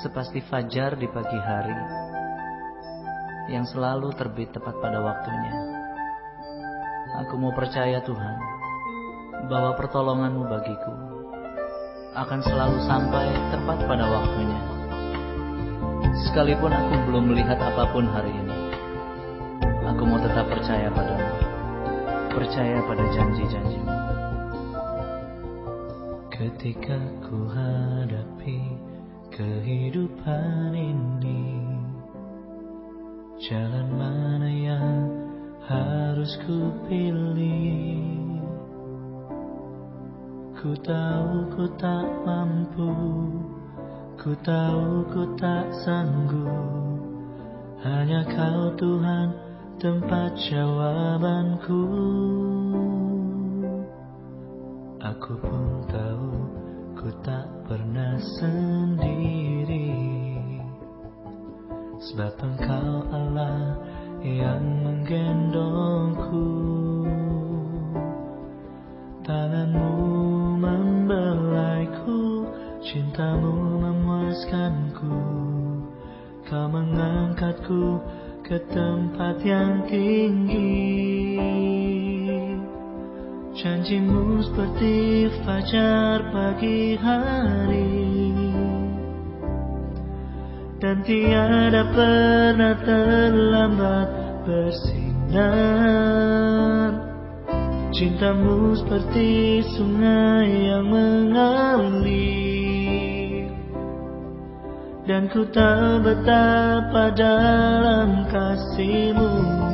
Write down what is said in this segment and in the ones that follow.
sepasti fajar di pagi hari yang selalu terbit tepat pada waktunya. Aku mau percaya Tuhan bahwa pertolonganmu bagiku akan selalu sampai tepat pada waktunya. Sekalipun aku belum melihat apa pun hari ini, aku mau tetap percaya padamu, percaya pada janji-janjimu. Ketika ku hadapi kehidupan ini Jalan mana yang harus ku pilih Ku tahu ku tak mampu Ku tahu ku tak sanggup. Hanya kau Tuhan tempat jawabanku. Aku pun tahu ku tak pernah sendiri. Sebab engkau Allah yang menggendongku. Tanganmu membelaiku Cintamu memuaskanku. Kau mengangkatku ke tempat yang tinggi Janjimu seperti fajar pagi hari. Dan tiada pernah terlambat bersinar. Cintamu seperti sungai yang mengalir. Dan ku tahu betapa dalam kasihmu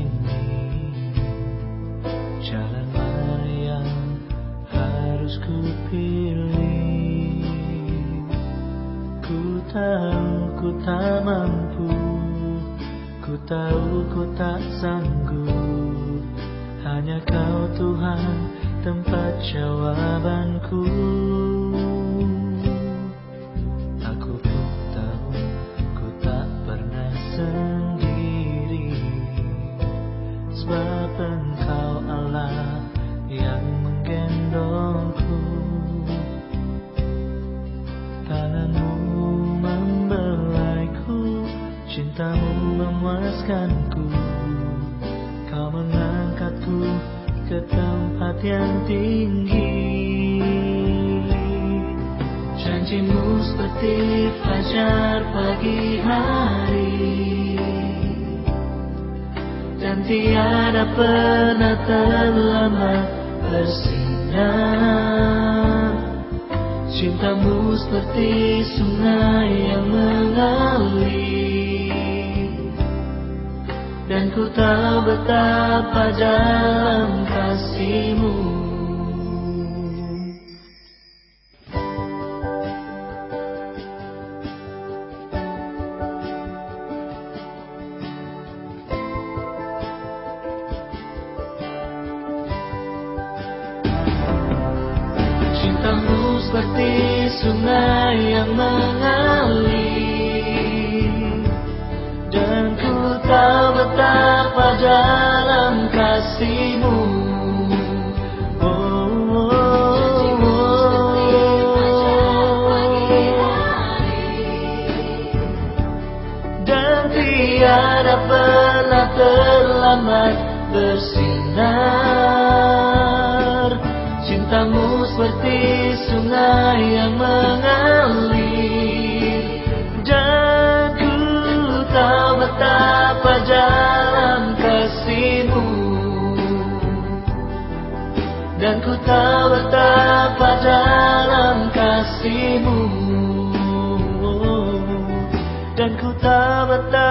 ini. Jalan mana yang harus ku pilih Ku tahu ku tak mampu Ku tahu ku tak sanggup. Hanya kau Tuhan tempat jawabanku Kau mengangkatku ke tempat yang tinggi. Janjimu seperti fajar pagi hari. Dan tiada pernah terlambat bersinar. Cintamu seperti sungai yang mengalir dan ku tahu betapa dalam kasihmu. Cintamu seperti sungai yang mengalir betapa dalam kasihmu? Oh, Dan tiada pernah terlambat bersinar. Cintamu seperti sungai yang mengalir. Dan ku tahu betapa dalam kasihmu. Dan ku tahu betapa dalam kasihmu. Dan ku tahu betapa